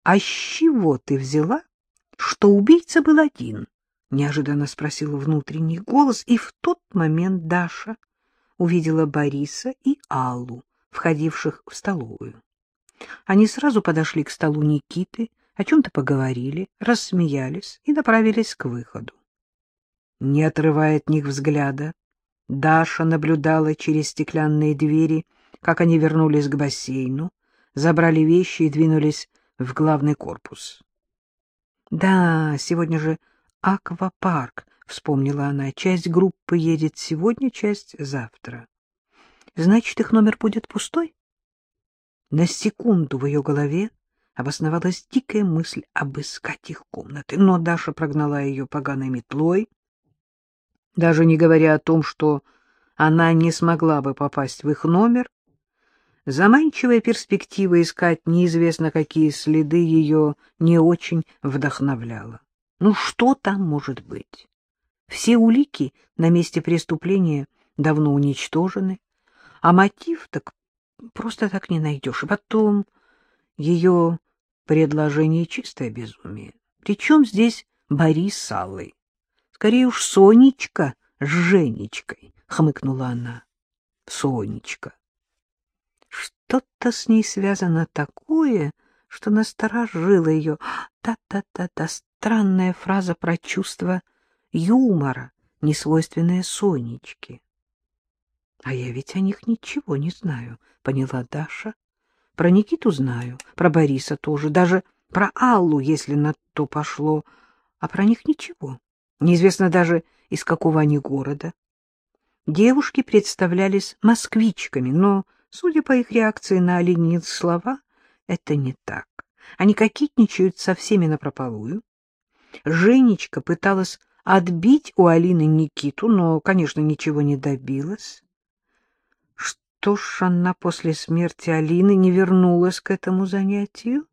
— А с чего ты взяла, что убийца был один? — неожиданно спросил внутренний голос, и в тот момент Даша увидела Бориса и Аллу, входивших в столовую. Они сразу подошли к столу Никиты, о чем-то поговорили, рассмеялись и направились к выходу. Не отрывая от них взгляда, Даша наблюдала через стеклянные двери, как они вернулись к бассейну, забрали вещи и двинулись в главный корпус. — Да, сегодня же аквапарк, — вспомнила она. Часть группы едет сегодня, часть завтра. Значит, их номер будет пустой? На секунду в ее голове обосновалась дикая мысль обыскать их комнаты, но Даша прогнала ее поганой метлой, даже не говоря о том, что она не смогла бы попасть в их номер. Заманчивая перспектива искать неизвестно какие следы ее не очень вдохновляла. Ну что там может быть? Все улики на месте преступления давно уничтожены, а мотив так просто так не найдешь. Потом ее предложение чистое безумие. Причем здесь Борис с Аллой? Скорее уж Сонечка с Женечкой, — хмыкнула она. Сонечка. Что-то с ней связано такое, что насторожило ее. Та-та-та-та, странная фраза про чувство юмора, несвойственное Сонечке. — А я ведь о них ничего не знаю, — поняла Даша. — Про Никиту знаю, про Бориса тоже, даже про Аллу, если на то пошло, а про них ничего. Неизвестно даже, из какого они города. Девушки представлялись москвичками, но, судя по их реакции на Оленин слова, это не так. Они кокетничают со всеми напропалую. Женечка пыталась отбить у Алины Никиту, но, конечно, ничего не добилась. Что ж она после смерти Алины не вернулась к этому занятию?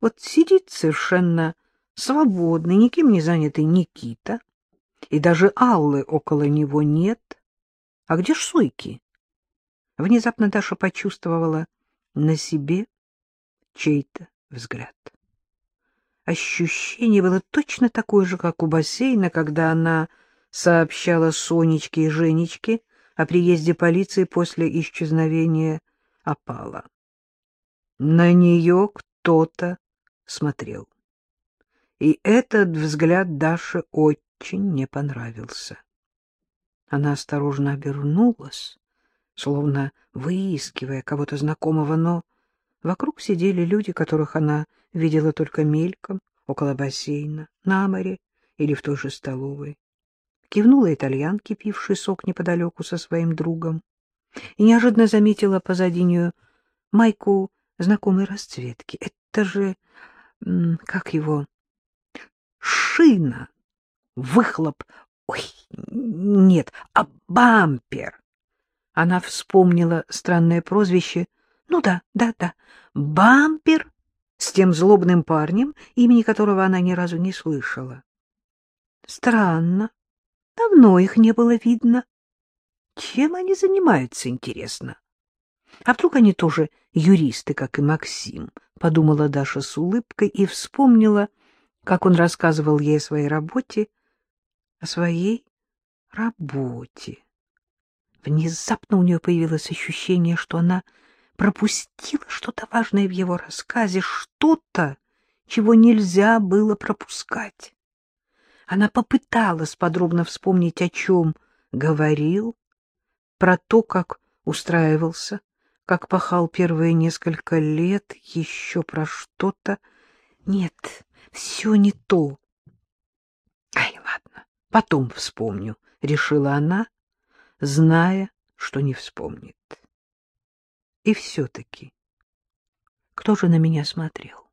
Вот сидит совершенно свободный, никем не занятый Никита, и даже Аллы около него нет. А где ж Сойки? Внезапно Даша почувствовала на себе чей-то взгляд. Ощущение было точно такое же, как у бассейна, когда она сообщала Сонечке и Женечке, о приезде полиции после исчезновения опала. На нее кто-то смотрел. И этот взгляд Даше очень не понравился. Она осторожно обернулась, словно выискивая кого-то знакомого, но вокруг сидели люди, которых она видела только мельком, около бассейна, на море или в той же столовой кивнула итальянке, пившей сок неподалеку со своим другом, и неожиданно заметила позади нее майку знакомой расцветки. Это же... как его? Шина! Выхлоп! Ой, нет, а бампер! Она вспомнила странное прозвище. Ну да, да, да, бампер с тем злобным парнем, имени которого она ни разу не слышала. Странно. Давно их не было видно. Чем они занимаются, интересно? А вдруг они тоже юристы, как и Максим? Подумала Даша с улыбкой и вспомнила, как он рассказывал ей о своей работе, о своей работе. Внезапно у нее появилось ощущение, что она пропустила что-то важное в его рассказе, что-то, чего нельзя было пропускать. Она попыталась подробно вспомнить, о чем говорил, про то, как устраивался, как пахал первые несколько лет, еще про что-то. Нет, все не то. Ай, ладно, потом вспомню, — решила она, зная, что не вспомнит. И все-таки, кто же на меня смотрел?